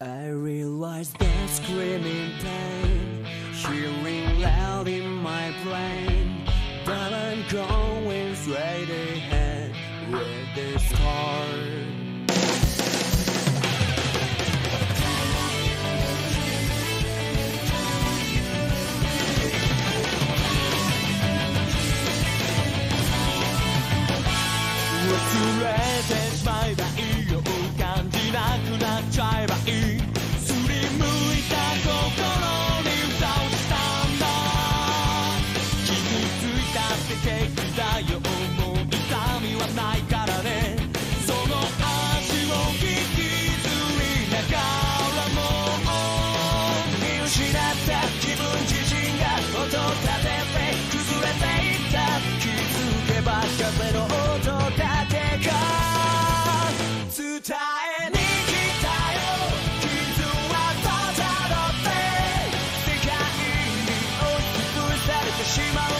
I realize that screaming pain, hearing loud in my brain, but I'm going straight ahead with this car. Let's erase my 伝えに来たよ傷はだって世界に押しくされてしまう